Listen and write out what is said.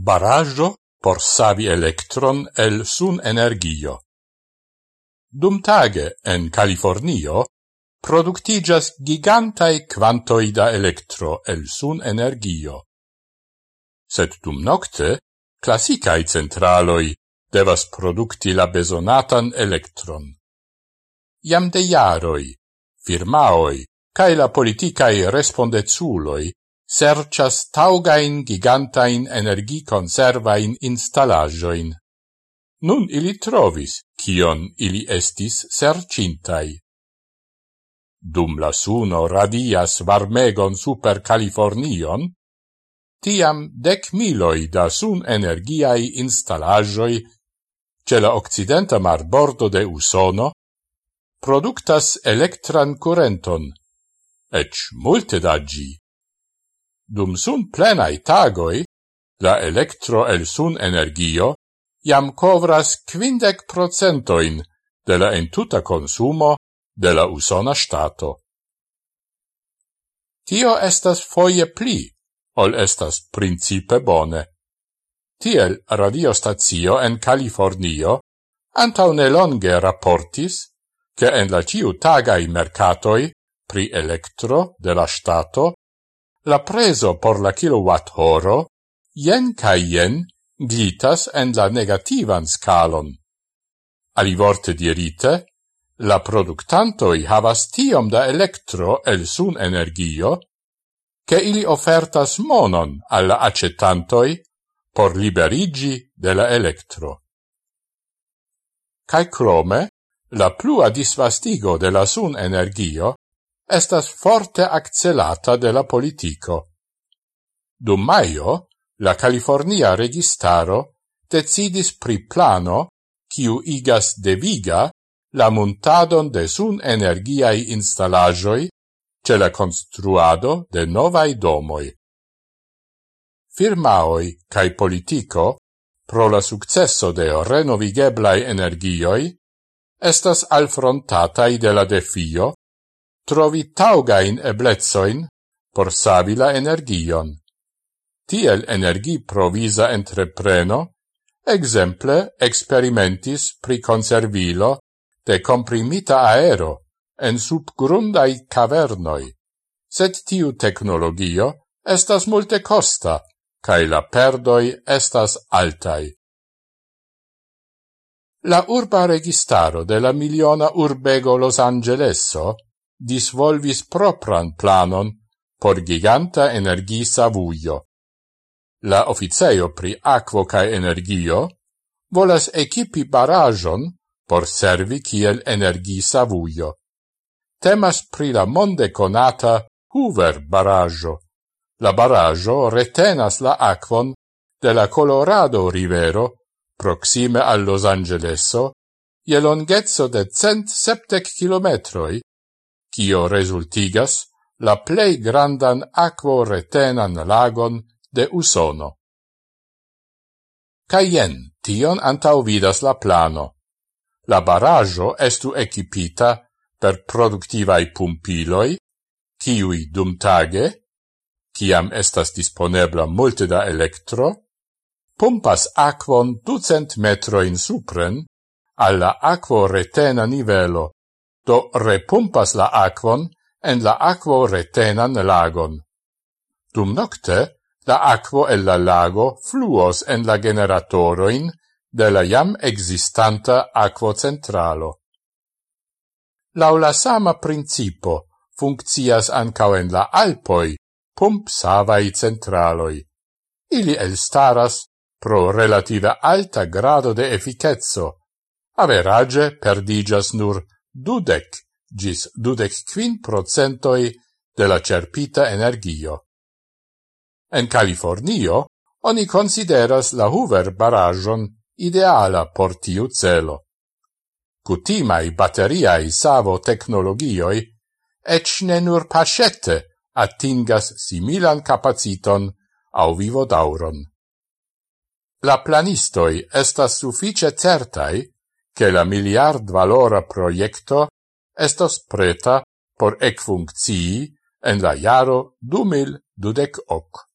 baraggio por savi electron el sun energio. Dum tage en Californio productigas gigantae quantoi da electro el sun energio. Sed dum nocte classicae centraloi devas producti la besonatan electron. Iam de jaroi, firmaoi, cae la politicae respondezuloi sercias taugain gigantain energiconservain installajoin. Nun ili trovis, kion ili estis sercintai. Dum la suno radias varmegon super Californion, tiam dec miloi da sun energiai installajoi ce la occidenta marbordo de Usono productas electran curenton, ec multe da gi Dum sun plenai tagoi, la electro el sun energio jam covras quindec procentoin de la entuta consumo de la usona stato. Tio estas foie pli, ol estas principe bone. Tiel radiostazio en Californio antaune longe rapportis che en la ciutagai mercatoi pri electro de la stato la preso por la kilowatt horo, jen cae jen, glitas en la negativan scalon. Alivorte dirite, la productantoi havas tiom da electro el sun energio, che ili offertas monon alla accettantoi por liberigi de la electro. Cai crome, la plua disvastigo de la sun energio estas forte accelata de la politico. Dum maio, la California registaro decidis pri plano kiu igas deviga la montadon de sun energiai installajoi ce la construado de novai domoi. Firmaoi cae politico, pro la successo de renovigeblai energioi, estas alfrontatai de la defio trovi taugain eblezoin por savi la energion. Tiel energi provisa entrepreno, exemple experimentis pri conservilo de comprimita aero en subgrundai cavernoi, sed tiu technologio estas multe costa, cae la perdoi estas altai. La urba registaro de la miliona urbego Los Angeleso disvolvis propran planon por giganta energi savuio. La officeio pri aquo cae energio volas equipi barajon por servi kiel energi savuio. Temas pri la monde conata Hoover barajo. La barajo retenas la aquon de la Colorado rivero proxime al Los Angeleso je longezzo de cent septec kilometroi cio resultigas la plei grandan aquo retenan lagon de Usono. Caien tion antau vidas la plano. La barajo estu equipita per productivai pumpiloi, kiui dumtage, ciam estas disponebla multe da electro, pumpas aquon ducent metroin supren alla aquo retena nivelo, do repumpas la aquon en la aquo retenan lagon. Dum nocte, la aquo el la lago fluos en la generatoroin de la jam existanta aquo centralo. Lau la sama principo funccias ancao en la Alpoi pump savai centraloi. Ili elstaras pro relativa alta grado de efficetso, average perdigas nur dudec gis dudec quin procentoi de la cerpita energio. En Californio, oni consideras la Hoover barajon ideala por tiu celo. Cutimai bateriai savo technologioi ec ne nur pascette attingas similan capaciton au vivo dauron. La planistoi estas suffice certai che la miliard valora proiecto estos preta por ec funcții en la jaro du mil dudec hoc.